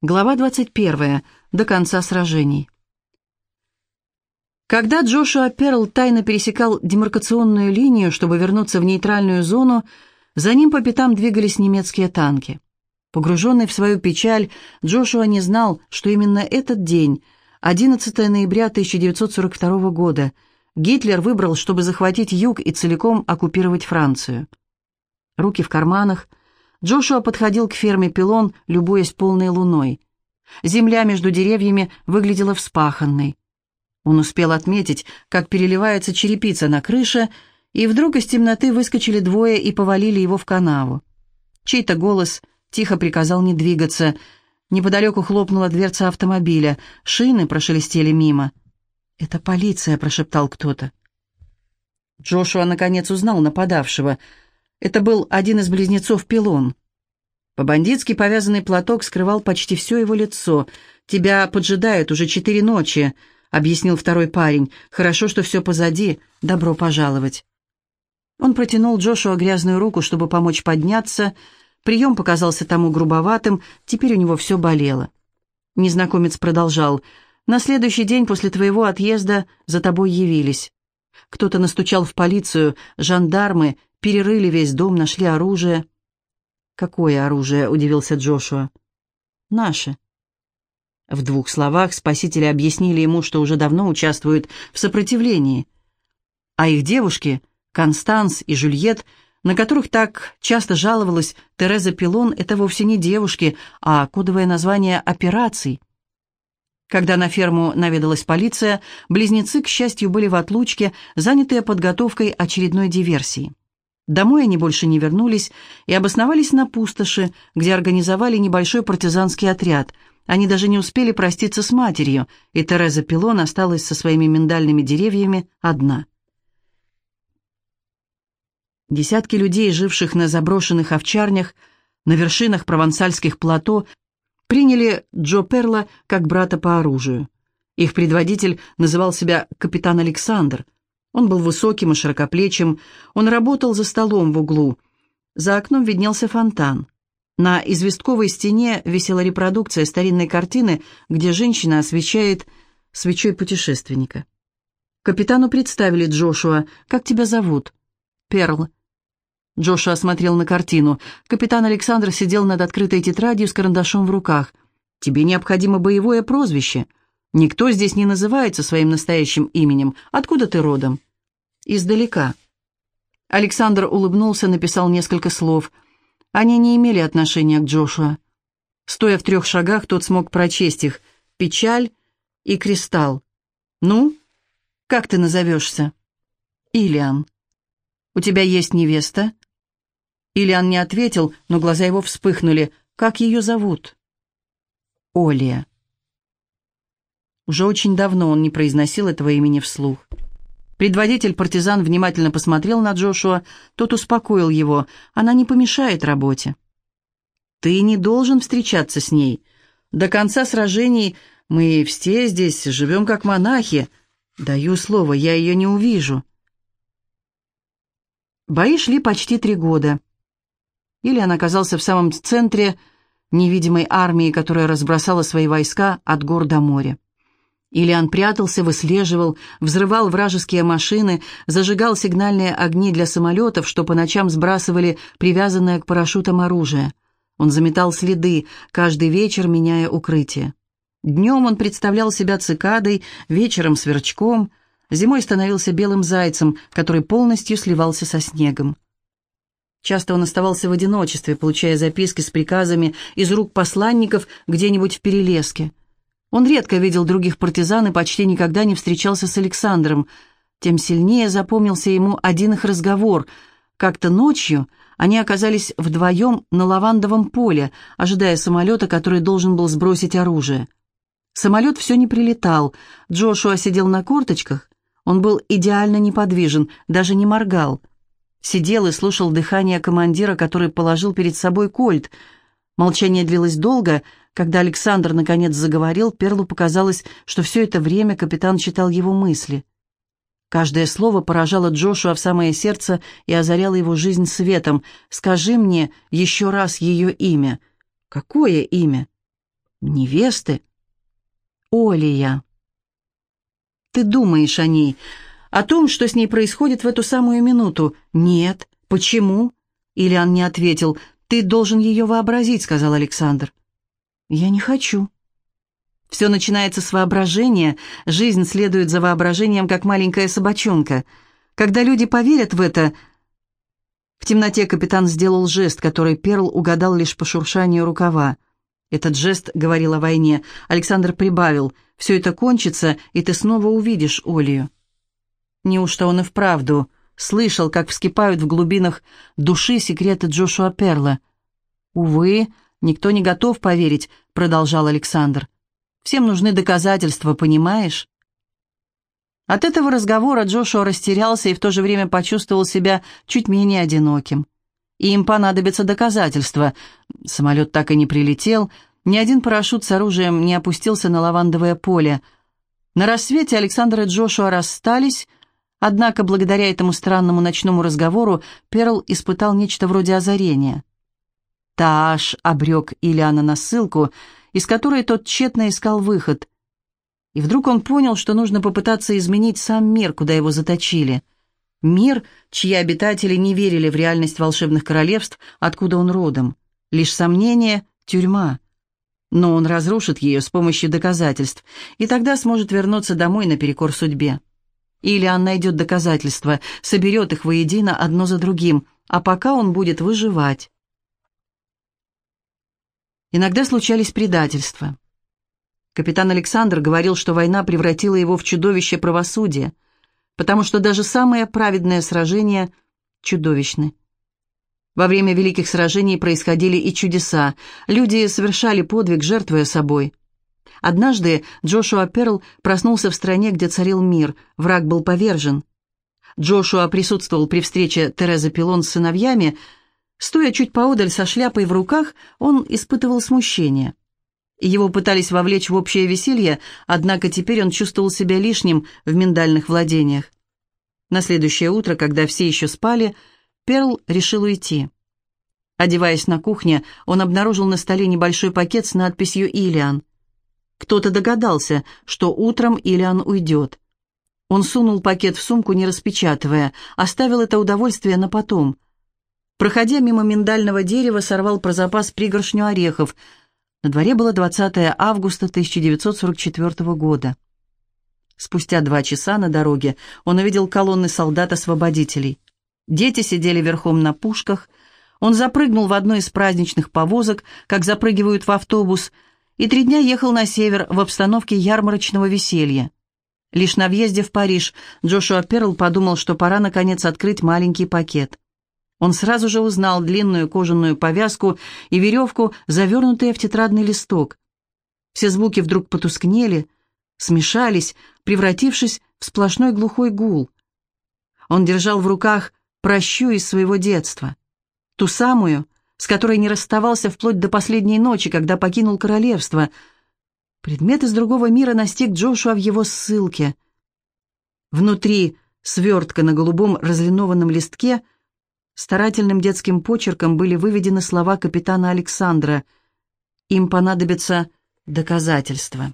Глава 21. До конца сражений. Когда Джошуа Перл тайно пересекал демаркационную линию, чтобы вернуться в нейтральную зону, за ним по пятам двигались немецкие танки. Погруженный в свою печаль, Джошуа не знал, что именно этот день, 11 ноября 1942 года, Гитлер выбрал, чтобы захватить юг и целиком оккупировать Францию. Руки в карманах, Джошуа подходил к ферме Пилон, любуясь полной луной. Земля между деревьями выглядела вспаханной. Он успел отметить, как переливается черепица на крыше, и вдруг из темноты выскочили двое и повалили его в канаву. Чей-то голос тихо приказал не двигаться. Неподалеку хлопнула дверца автомобиля, шины прошелестели мимо. «Это полиция», — прошептал кто-то. Джошуа наконец узнал нападавшего — это был один из близнецов Пилон. По-бандитски повязанный платок скрывал почти все его лицо. «Тебя поджидают уже четыре ночи», — объяснил второй парень. «Хорошо, что все позади. Добро пожаловать». Он протянул Джошуа грязную руку, чтобы помочь подняться. Прием показался тому грубоватым, теперь у него все болело. Незнакомец продолжал. «На следующий день после твоего отъезда за тобой явились. Кто-то настучал в полицию, жандармы перерыли весь дом, нашли оружие. «Какое оружие?» — удивился Джошуа. «Наше». В двух словах спасители объяснили ему, что уже давно участвуют в сопротивлении. А их девушки, Констанс и Жюльет, на которых так часто жаловалась Тереза Пилон, это вовсе не девушки, а кодовое название операций. Когда на ферму наведалась полиция, близнецы, к счастью, были в отлучке, занятые подготовкой очередной диверсии. Домой они больше не вернулись и обосновались на пустоши, где организовали небольшой партизанский отряд. Они даже не успели проститься с матерью, и Тереза Пилон осталась со своими миндальными деревьями одна. Десятки людей, живших на заброшенных овчарнях, на вершинах провансальских плато, приняли Джо Перла как брата по оружию. Их предводитель называл себя капитан Александр – он был высоким и широкоплечим, он работал за столом в углу. За окном виднелся фонтан. На известковой стене висела репродукция старинной картины, где женщина освещает свечой путешественника. Капитану представили Джошуа. «Как тебя зовут?» «Перл». Джошуа смотрел на картину. Капитан Александр сидел над открытой тетрадью с карандашом в руках. «Тебе необходимо боевое прозвище. Никто здесь не называется своим настоящим именем. Откуда ты родом?» «Издалека». Александр улыбнулся, написал несколько слов. Они не имели отношения к Джошуа. Стоя в трех шагах, тот смог прочесть их. «Печаль» и «Кристалл». «Ну, как ты назовешься?» «Илиан». «У тебя есть невеста?» Илиан не ответил, но глаза его вспыхнули. «Как ее зовут?» «Олия». Уже очень давно он не произносил этого имени вслух. Предводитель партизан внимательно посмотрел на Джошуа, тот успокоил его, она не помешает работе. «Ты не должен встречаться с ней. До конца сражений мы все здесь живем как монахи. Даю слово, я ее не увижу». Бои шли почти три года. Ильян оказался в самом центре невидимой армии, которая разбросала свои войска от гор до моря. Ильян прятался, выслеживал, взрывал вражеские машины, зажигал сигнальные огни для самолетов, что по ночам сбрасывали привязанное к парашютам оружие. Он заметал следы, каждый вечер меняя укрытие. Днем он представлял себя цикадой, вечером сверчком, зимой становился белым зайцем, который полностью сливался со снегом. Часто он оставался в одиночестве, получая записки с приказами из рук посланников где-нибудь в Перелеске. Он редко видел других партизан и почти никогда не встречался с Александром. Тем сильнее запомнился ему один их разговор. Как-то ночью они оказались вдвоем на лавандовом поле, ожидая самолета, который должен был сбросить оружие. Самолет все не прилетал. Джошуа сидел на корточках. Он был идеально неподвижен, даже не моргал. Сидел и слушал дыхание командира, который положил перед собой кольт. Молчание длилось долго — когда Александр наконец заговорил, Перлу показалось, что все это время капитан читал его мысли. Каждое слово поражало Джошуа в самое сердце и озаряло его жизнь светом. «Скажи мне еще раз ее имя». «Какое имя?» Невесты? Олия. Ты думаешь о ней, о том, что с ней происходит в эту самую минуту? Нет. Почему? Ильян не ответил. Ты должен ее вообразить, сказал Александр. Я не хочу. Все начинается с воображения, жизнь следует за воображением, как маленькая собачонка. Когда люди поверят в это... В темноте капитан сделал жест, который Перл угадал лишь по шуршанию рукава. Этот жест говорил о войне. Александр прибавил. «Все это кончится, и ты снова увидишь Олию». Неужто он и вправду слышал, как вскипают в глубинах души секреты Джошуа Перла? «Увы, никто не готов поверить», — продолжал Александр. «Всем нужны доказательства, понимаешь?» От этого разговора Джошуа растерялся и в то же время почувствовал себя чуть менее одиноким. Им понадобятся доказательства. Самолет так и не прилетел, ни один парашют с оружием не опустился на лавандовое поле. На рассвете Александр и Джошуа расстались, однако благодаря этому странному ночному разговору Перл испытал нечто вроде озарения. Тааш обрек Ильяна на ссылку, из которой тот тщетно искал выход — и вдруг он понял, что нужно попытаться изменить сам мир, куда его заточили. Мир, чьи обитатели не верили в реальность волшебных королевств, откуда он родом. Лишь сомнение — тюрьма. Но он разрушит ее с помощью доказательств, и тогда сможет вернуться домой наперекор судьбе. Или он найдет доказательства, соберет их воедино одно за другим, а пока он будет выживать. Иногда случались предательства. Капитан Александр говорил, что война превратила его в чудовище правосудия, потому что даже самые праведные сражения чудовищны. Во время великих сражений происходили и чудеса. Люди совершали подвиг, жертвуя собой. Однажды Джошуа Перл проснулся в стране, где царил мир. Враг был повержен. Джошуа присутствовал при встрече Терезы Пилон с сыновьями. Стоя чуть поодаль со шляпой в руках, он испытывал смущение. Его пытались вовлечь в общее веселье, однако теперь он чувствовал себя лишним в миндальных владениях. На следующее утро, когда все еще спали, Перл решил уйти. Одеваясь на кухне, он обнаружил на столе небольшой пакет с надписью «Илиан». Кто-то догадался, что утром Илиан уйдет. Он сунул пакет в сумку, не распечатывая, оставил это удовольствие на потом. Проходя мимо миндального дерева, сорвал про запас пригоршню орехов – на дворе было 20 августа 1944 года. Спустя два часа на дороге он увидел колонны солдат-освободителей. Дети сидели верхом на пушках. Он запрыгнул в одну из праздничных повозок, как запрыгивают в автобус, и три дня ехал на север в обстановке ярмарочного веселья. Лишь на въезде в Париж Джошуа Перл подумал, что пора наконец открыть маленький пакет. Он сразу же узнал длинную кожаную повязку и веревку, завернутые в тетрадный листок. Все звуки вдруг потускнели, смешались, превратившись в сплошной глухой гул. Он держал в руках прощу из своего детства, ту самую, с которой не расставался вплоть до последней ночи, когда покинул королевство. Предмет из другого мира настиг Джошуа в его ссылке. Внутри свертка на голубом разлинованном листке — Старательным детским почерком были выведены слова капитана Александра. Им понадобятся доказательства.